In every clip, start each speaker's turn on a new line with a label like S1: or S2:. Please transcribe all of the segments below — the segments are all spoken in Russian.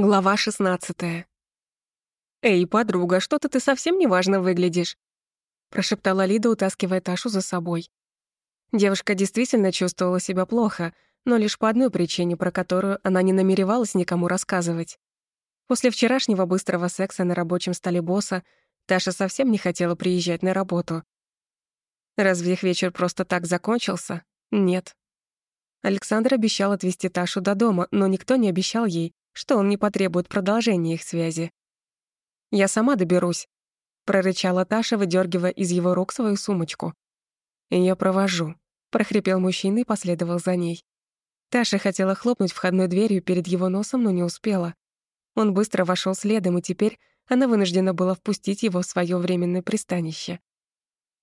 S1: Глава 16 «Эй, подруга, что-то ты совсем неважно выглядишь», прошептала Лида, утаскивая Ташу за собой. Девушка действительно чувствовала себя плохо, но лишь по одной причине, про которую она не намеревалась никому рассказывать. После вчерашнего быстрого секса на рабочем столе босса Таша совсем не хотела приезжать на работу. Разве их вечер просто так закончился? Нет. Александр обещал отвезти Ташу до дома, но никто не обещал ей, что он не потребует продолжения их связи. «Я сама доберусь», — прорычала Таша, выдергивая из его рук свою сумочку. «Я провожу», — прохрипел мужчина и последовал за ней. Таша хотела хлопнуть входной дверью перед его носом, но не успела. Он быстро вошел следом, и теперь она вынуждена была впустить его в свое временное пристанище.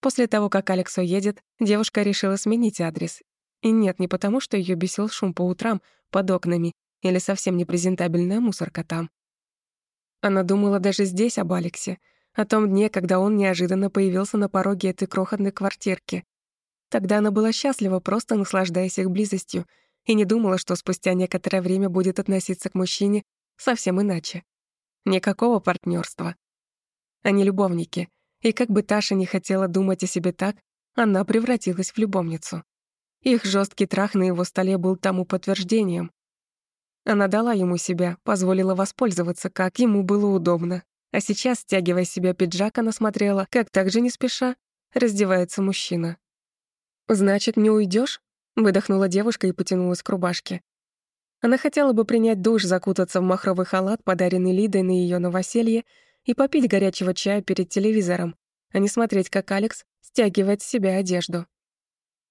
S1: После того, как Алекс уедет, девушка решила сменить адрес. И нет, не потому, что ее бесил шум по утрам под окнами или совсем непрезентабельная мусорка там. Она думала даже здесь об Алексе, о том дне, когда он неожиданно появился на пороге этой крохотной квартирки. Тогда она была счастлива, просто наслаждаясь их близостью, и не думала, что спустя некоторое время будет относиться к мужчине совсем иначе. Никакого партнерства. Они любовники, и как бы Таша не хотела думать о себе так, она превратилась в любовницу. Их жесткий трах на его столе был тому подтверждением, она дала ему себя, позволила воспользоваться, как ему было удобно. А сейчас, стягивая себя пиджак, она смотрела, как так же не спеша раздевается мужчина. «Значит, не уйдешь? выдохнула девушка и потянулась к рубашке. Она хотела бы принять душ, закутаться в махровый халат, подаренный Лидой на ее новоселье, и попить горячего чая перед телевизором, а не смотреть, как Алекс стягивает с себя одежду.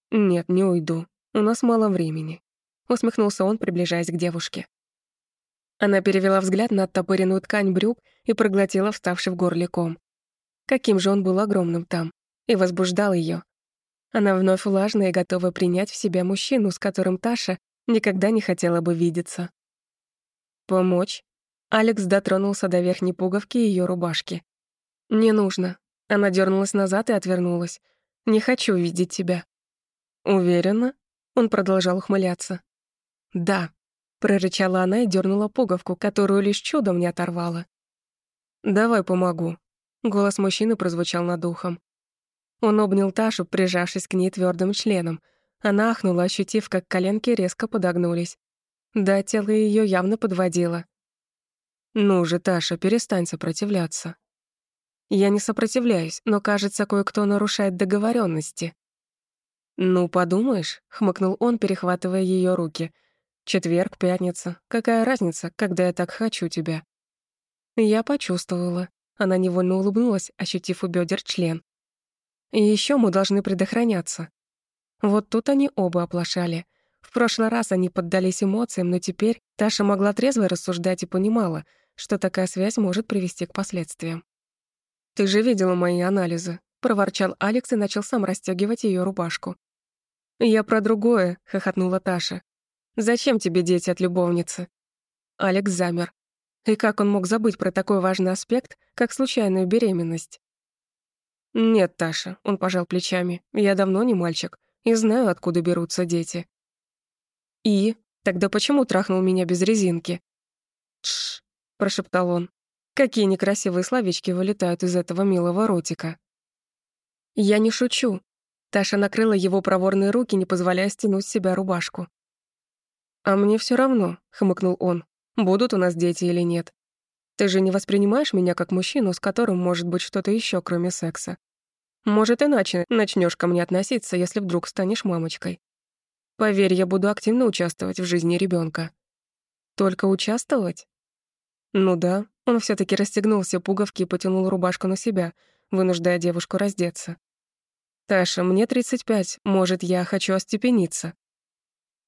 S1: «Нет, не уйду. У нас мало времени» усмехнулся он, приближаясь к девушке. Она перевела взгляд на оттопыренную ткань брюк и проглотила вставший в горле ком. Каким же он был огромным там, и возбуждал ее. Она вновь влажная и готова принять в себя мужчину, с которым Таша никогда не хотела бы видеться. «Помочь?» Алекс дотронулся до верхней пуговки ее рубашки. «Не нужно». Она дернулась назад и отвернулась. «Не хочу видеть тебя». «Уверена?» Он продолжал ухмыляться. «Да», — прорычала она и дернула пуговку, которую лишь чудом не оторвала. «Давай помогу», — голос мужчины прозвучал над ухом. Он обнял Ташу, прижавшись к ней твердым членом. Она ахнула, ощутив, как коленки резко подогнулись. Да, тело ее явно подводило. «Ну же, Таша, перестань сопротивляться». «Я не сопротивляюсь, но, кажется, кое-кто нарушает договоренности. «Ну, подумаешь», — хмыкнул он, перехватывая ее руки. Четверг, пятница. Какая разница, когда я так хочу тебя?» Я почувствовала. Она невольно улыбнулась, ощутив у бедер член. «И еще мы должны предохраняться». Вот тут они оба оплошали. В прошлый раз они поддались эмоциям, но теперь Таша могла трезво рассуждать и понимала, что такая связь может привести к последствиям. «Ты же видела мои анализы», — проворчал Алекс и начал сам расстегивать ее рубашку. «Я про другое», — хохотнула Таша. Зачем тебе дети от любовницы?» Алекс замер. И как он мог забыть про такой важный аспект, как случайную беременность? «Нет, Таша», — он пожал плечами, — «я давно не мальчик и знаю, откуда берутся дети». «И? Тогда почему трахнул меня без резинки?» «Тш», — прошептал он. «Какие некрасивые словечки вылетают из этого милого ротика». «Я не шучу». Таша накрыла его проворные руки, не позволяя стянуть с себя рубашку. «А мне все равно», — хмыкнул он, — «будут у нас дети или нет. Ты же не воспринимаешь меня как мужчину, с которым может быть что-то еще, кроме секса. Может, иначе начнешь ко мне относиться, если вдруг станешь мамочкой. Поверь, я буду активно участвовать в жизни ребенка. Только участвовать? Ну да, он все таки расстегнул все пуговки и потянул рубашку на себя, вынуждая девушку раздеться. «Таша, мне 35, может, я хочу остепениться.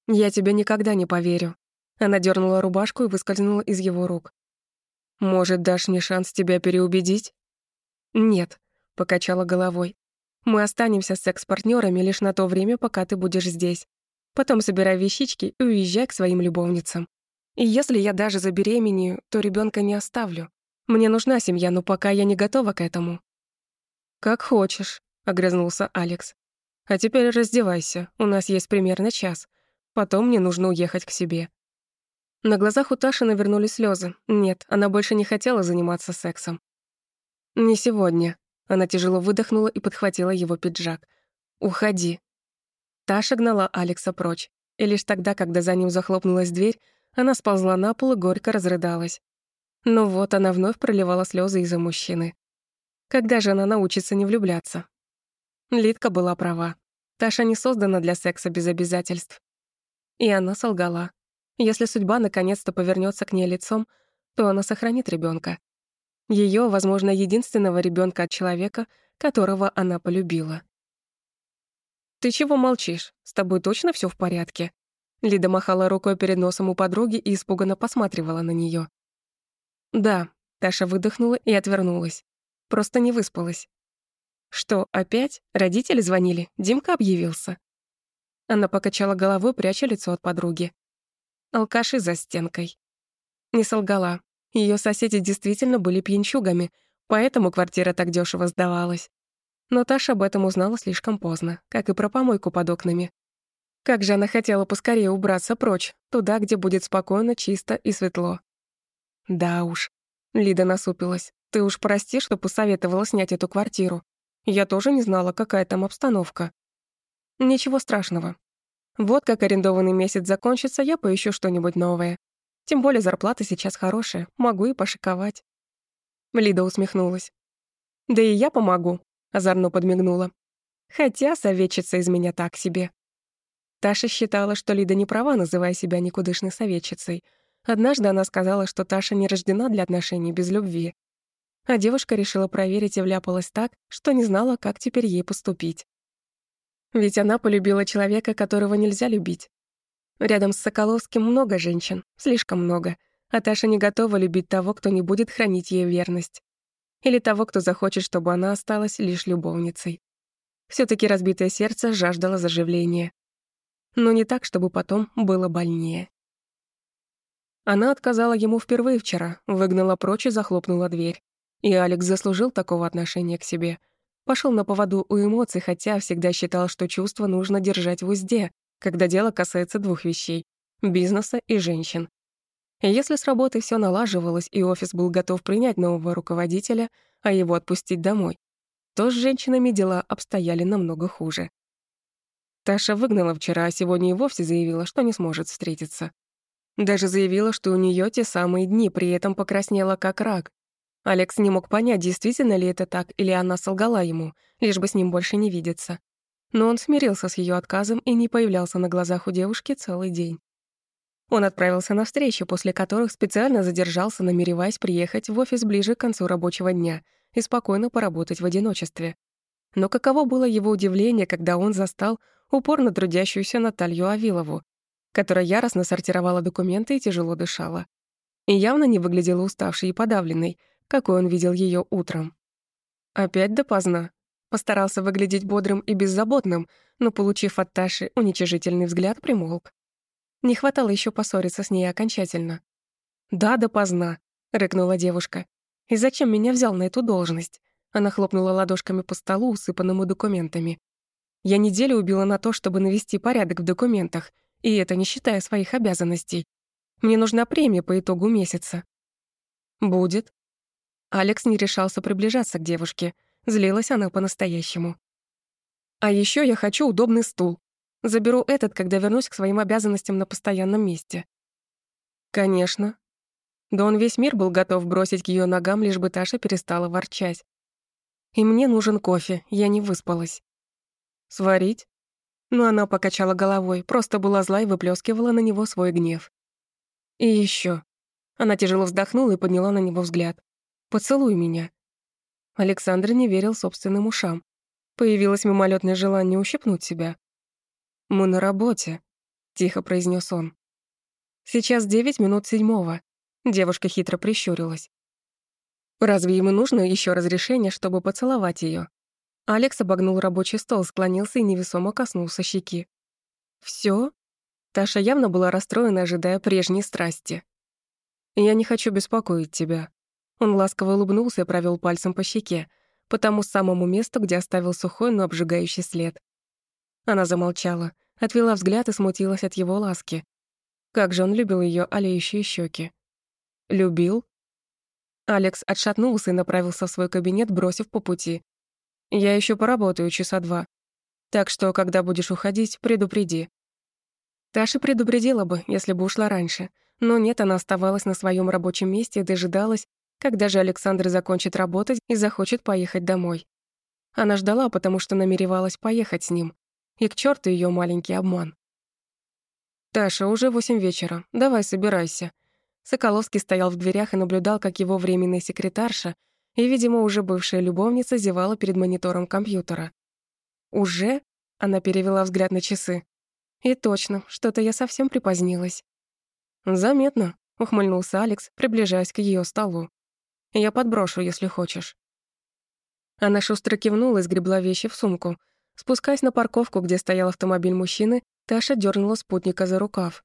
S1: «Я тебе никогда не поверю». Она дернула рубашку и выскользнула из его рук. «Может, дашь мне шанс тебя переубедить?» «Нет», — покачала головой. «Мы останемся секс-партнерами лишь на то время, пока ты будешь здесь. Потом собирай вещички и уезжай к своим любовницам. И если я даже забеременею, то ребенка не оставлю. Мне нужна семья, но пока я не готова к этому». «Как хочешь», — огрызнулся Алекс. «А теперь раздевайся, у нас есть примерно час. Потом мне нужно уехать к себе». На глазах у Таши навернулись слезы. Нет, она больше не хотела заниматься сексом. «Не сегодня». Она тяжело выдохнула и подхватила его пиджак. «Уходи». Таша гнала Алекса прочь. И лишь тогда, когда за ним захлопнулась дверь, она сползла на пол и горько разрыдалась. Но вот она вновь проливала слезы из-за мужчины. Когда же она научится не влюбляться? Лидка была права. Таша не создана для секса без обязательств. И она солгала. Если судьба наконец-то повернется к ней лицом, то она сохранит ребенка. Ее, возможно, единственного ребенка от человека, которого она полюбила. «Ты чего молчишь? С тобой точно все в порядке?» Лида махала рукой перед носом у подруги и испуганно посматривала на нее. «Да», — Таша выдохнула и отвернулась. «Просто не выспалась». «Что, опять? Родители звонили? Димка объявился?» Она покачала головой, пряча лицо от подруги алкаши за стенкой. Не солгала. Ее соседи действительно были пьянчугами, поэтому квартира так дешево сдавалась. Но Таша об этом узнала слишком поздно, как и про помойку под окнами. Как же она хотела поскорее убраться прочь, туда, где будет спокойно, чисто и светло. Да уж. Лида насупилась. Ты уж прости, что посоветовала снять эту квартиру. Я тоже не знала, какая там обстановка. Ничего страшного. Вот как арендованный месяц закончится, я поищу что-нибудь новое. Тем более зарплата сейчас хорошая, могу и пошиковать. Лида усмехнулась. «Да и я помогу», — озорно подмигнула. «Хотя советчица из меня так себе». Таша считала, что Лида не права, называя себя никудышной советчицей. Однажды она сказала, что Таша не рождена для отношений без любви. А девушка решила проверить и вляпалась так, что не знала, как теперь ей поступить. Ведь она полюбила человека, которого нельзя любить. Рядом с Соколовским много женщин, слишком много. А Таша не готова любить того, кто не будет хранить ей верность. Или того, кто захочет, чтобы она осталась лишь любовницей. все таки разбитое сердце жаждало заживления. Но не так, чтобы потом было больнее. Она отказала ему впервые вчера, выгнала прочь и захлопнула дверь. И Алекс заслужил такого отношения к себе — Пошел на поводу у эмоций, хотя всегда считал, что чувства нужно держать в узде, когда дело касается двух вещей — бизнеса и женщин. Если с работы все налаживалось и офис был готов принять нового руководителя, а его отпустить домой, то с женщинами дела обстояли намного хуже. Таша выгнала вчера, а сегодня и вовсе заявила, что не сможет встретиться. Даже заявила, что у нее те самые дни, при этом покраснела как рак, Алекс не мог понять, действительно ли это так, или она солгала ему, лишь бы с ним больше не видеться. Но он смирился с ее отказом и не появлялся на глазах у девушки целый день. Он отправился на встречи, после которых специально задержался, намереваясь приехать в офис ближе к концу рабочего дня и спокойно поработать в одиночестве. Но каково было его удивление, когда он застал упорно трудящуюся Наталью Авилову, которая яростно сортировала документы и тяжело дышала. И явно не выглядела уставшей и подавленной, какой он видел ее утром. Опять допоздна. Постарался выглядеть бодрым и беззаботным, но, получив от Таши уничижительный взгляд, примолк. Не хватало еще поссориться с ней окончательно. «Да, допоздна», — рыкнула девушка. «И зачем меня взял на эту должность?» Она хлопнула ладошками по столу, усыпанному документами. «Я неделю убила на то, чтобы навести порядок в документах, и это не считая своих обязанностей. Мне нужна премия по итогу месяца». «Будет», Алекс не решался приближаться к девушке. Злилась она по-настоящему. «А еще я хочу удобный стул. Заберу этот, когда вернусь к своим обязанностям на постоянном месте». «Конечно». Да он весь мир был готов бросить к ее ногам, лишь бы Таша перестала ворчать. «И мне нужен кофе, я не выспалась». «Сварить?» Но она покачала головой, просто была зла и выплескивала на него свой гнев. «И еще. Она тяжело вздохнула и подняла на него взгляд. Поцелуй меня». Александр не верил собственным ушам. Появилось мимолетное желание ущипнуть себя. «Мы на работе», — тихо произнес он. «Сейчас девять минут седьмого». Девушка хитро прищурилась. «Разве ему нужно еще разрешение, чтобы поцеловать ее? Алекс обогнул рабочий стол, склонился и невесомо коснулся щеки. Все? Таша явно была расстроена, ожидая прежней страсти. «Я не хочу беспокоить тебя», он ласково улыбнулся и провел пальцем по щеке, по тому самому месту, где оставил сухой, но обжигающий след. Она замолчала, отвела взгляд и смутилась от его ласки. Как же он любил ее олеющие щеки. Любил? Алекс отшатнулся и направился в свой кабинет, бросив по пути. «Я еще поработаю часа два. Так что, когда будешь уходить, предупреди». Таша предупредила бы, если бы ушла раньше. Но нет, она оставалась на своем рабочем месте и дожидалась, когда же Александр закончит работать и захочет поехать домой. Она ждала, потому что намеревалась поехать с ним. И к черту ее маленький обман. «Таша, уже восемь вечера. Давай, собирайся». Соколовский стоял в дверях и наблюдал, как его временная секретарша и, видимо, уже бывшая любовница зевала перед монитором компьютера. «Уже?» — она перевела взгляд на часы. «И точно, что-то я совсем припозднилась». «Заметно», — ухмыльнулся Алекс, приближаясь к ее столу. «Я подброшу, если хочешь». Она шустро кивнула и сгребла вещи в сумку. Спускаясь на парковку, где стоял автомобиль мужчины, Таша дернула спутника за рукав.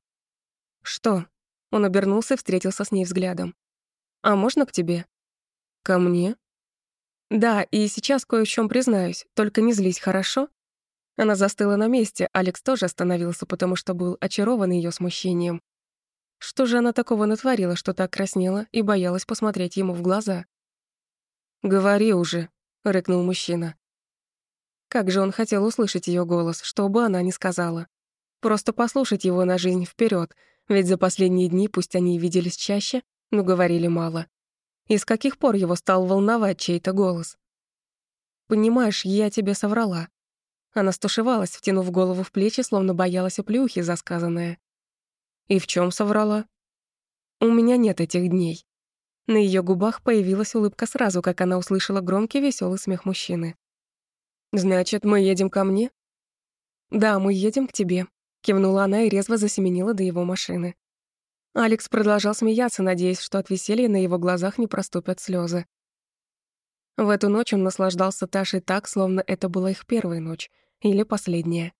S1: «Что?» Он обернулся и встретился с ней взглядом. «А можно к тебе?» «Ко мне?» «Да, и сейчас кое в чем признаюсь, только не злись, хорошо?» Она застыла на месте, Алекс тоже остановился, потому что был очарован ее смущением. Что же она такого натворила, что так краснела и боялась посмотреть ему в глаза? «Говори уже», — рыкнул мужчина. Как же он хотел услышать ее голос, что бы она ни сказала. Просто послушать его на жизнь вперед, ведь за последние дни, пусть они и виделись чаще, но говорили мало. И с каких пор его стал волновать чей-то голос? «Понимаешь, я тебе соврала». Она стушевалась, втянув голову в плечи, словно боялась оплюхи за сказанное. «И в чем соврала?» «У меня нет этих дней». На ее губах появилась улыбка сразу, как она услышала громкий веселый смех мужчины. «Значит, мы едем ко мне?» «Да, мы едем к тебе», — кивнула она и резво засеменила до его машины. Алекс продолжал смеяться, надеясь, что от веселья на его глазах не проступят слезы. В эту ночь он наслаждался Ташей так, словно это была их первая ночь или последняя.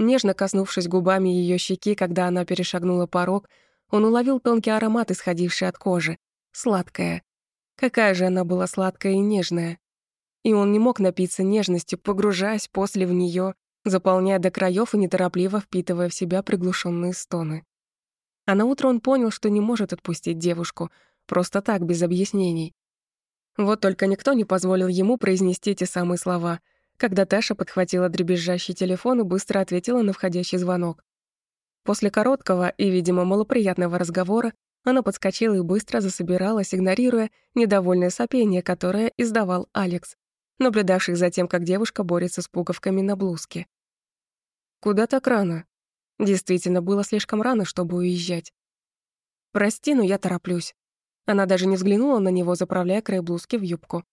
S1: Нежно коснувшись губами ее щеки, когда она перешагнула порог, он уловил тонкий аромат, исходивший от кожи. Сладкая. Какая же она была сладкая и нежная. И он не мог напиться нежностью, погружаясь после в нее, заполняя до краев и неторопливо впитывая в себя приглушенные стоны. А на утро он понял, что не может отпустить девушку, просто так, без объяснений. Вот только никто не позволил ему произнести те самые слова, когда Таша подхватила дребезжащий телефон и быстро ответила на входящий звонок. После короткого и, видимо, малоприятного разговора она подскочила и быстро засобиралась, игнорируя недовольное сопение, которое издавал Алекс, наблюдавший за тем, как девушка борется с пуговками на блузке. «Куда так рано?» Действительно, было слишком рано, чтобы уезжать. «Прости, но я тороплюсь». Она даже не взглянула на него, заправляя край блузки в юбку.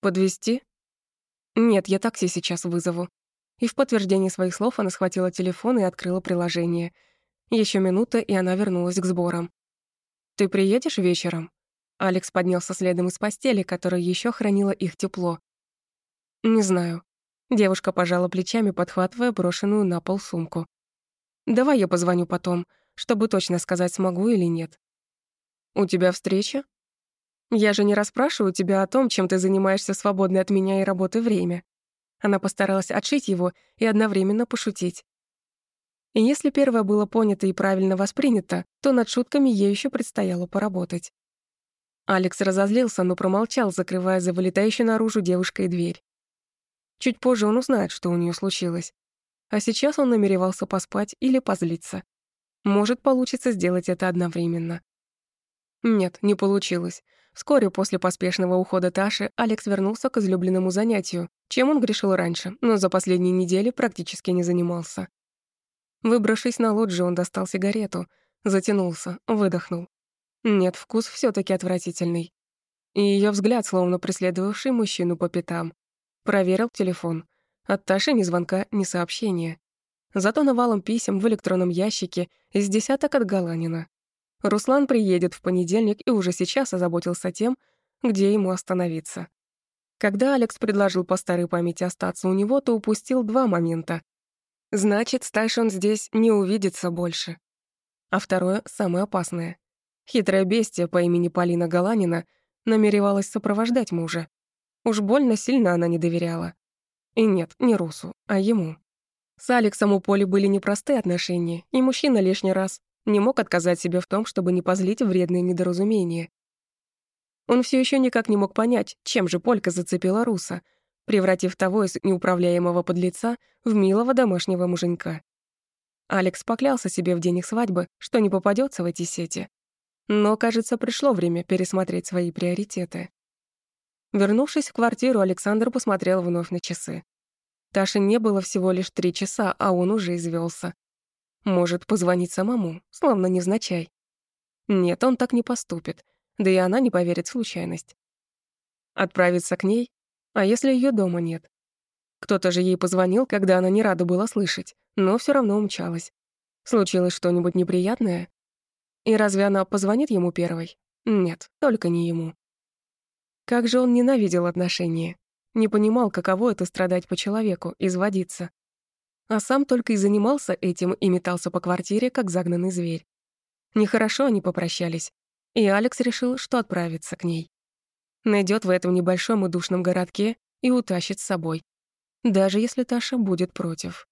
S1: Подвести? «Нет, я такси сейчас вызову». И в подтверждение своих слов она схватила телефон и открыла приложение. Еще минута, и она вернулась к сборам. «Ты приедешь вечером?» Алекс поднялся следом из постели, которая еще хранила их тепло. «Не знаю». Девушка пожала плечами, подхватывая брошенную на пол сумку. «Давай я позвоню потом, чтобы точно сказать, смогу или нет». «У тебя встреча?» «Я же не расспрашиваю тебя о том, чем ты занимаешься в свободное от меня и работы время». Она постаралась отшить его и одновременно пошутить. И если первое было понято и правильно воспринято, то над шутками ей еще предстояло поработать. Алекс разозлился, но промолчал, закрывая за вылетающей наружу девушкой дверь. Чуть позже он узнает, что у нее случилось. А сейчас он намеревался поспать или позлиться. Может, получится сделать это одновременно. Нет, не получилось. Вскоре после поспешного ухода Таши Алекс вернулся к излюбленному занятию, чем он грешил раньше, но за последние недели практически не занимался. Выбравшись на лоджию, он достал сигарету, затянулся, выдохнул. Нет, вкус все таки отвратительный. И ее взгляд, словно преследовавший мужчину по пятам. Проверил телефон. От Таши ни звонка, ни сообщения. Зато навалом писем в электронном ящике из десяток от Галанина. Руслан приедет в понедельник и уже сейчас озаботился тем, где ему остановиться. Когда Алекс предложил по старой памяти остаться у него, то упустил два момента. Значит, с Тайшон здесь не увидится больше. А второе, самое опасное. Хитрая бестия по имени Полина Галанина намеревалась сопровождать мужа. Уж больно сильно она не доверяла. И нет, не Русу, а ему. С Алексом у Поли были непростые отношения, и мужчина лишний раз не мог отказать себе в том, чтобы не позлить вредные недоразумения. Он все еще никак не мог понять, чем же Полька зацепила Руса, превратив того из неуправляемого подлеца в милого домашнего муженька. Алекс поклялся себе в день их свадьбы, что не попадется в эти сети. Но, кажется, пришло время пересмотреть свои приоритеты. Вернувшись в квартиру, Александр посмотрел вновь на часы. Таше не было всего лишь три часа, а он уже извелся. Может, позвонить самому, словно невзначай. Нет, он так не поступит. Да и она не поверит в случайность. Отправиться к ней? А если ее дома нет? Кто-то же ей позвонил, когда она не рада была слышать, но все равно умчалась. Случилось что-нибудь неприятное? И разве она позвонит ему первой? Нет, только не ему. Как же он ненавидел отношения. Не понимал, каково это страдать по человеку, изводиться. А сам только и занимался этим и метался по квартире, как загнанный зверь. Нехорошо они попрощались, и Алекс решил, что отправится к ней. Найдет в этом небольшом и душном городке и утащит с собой. Даже если Таша будет против.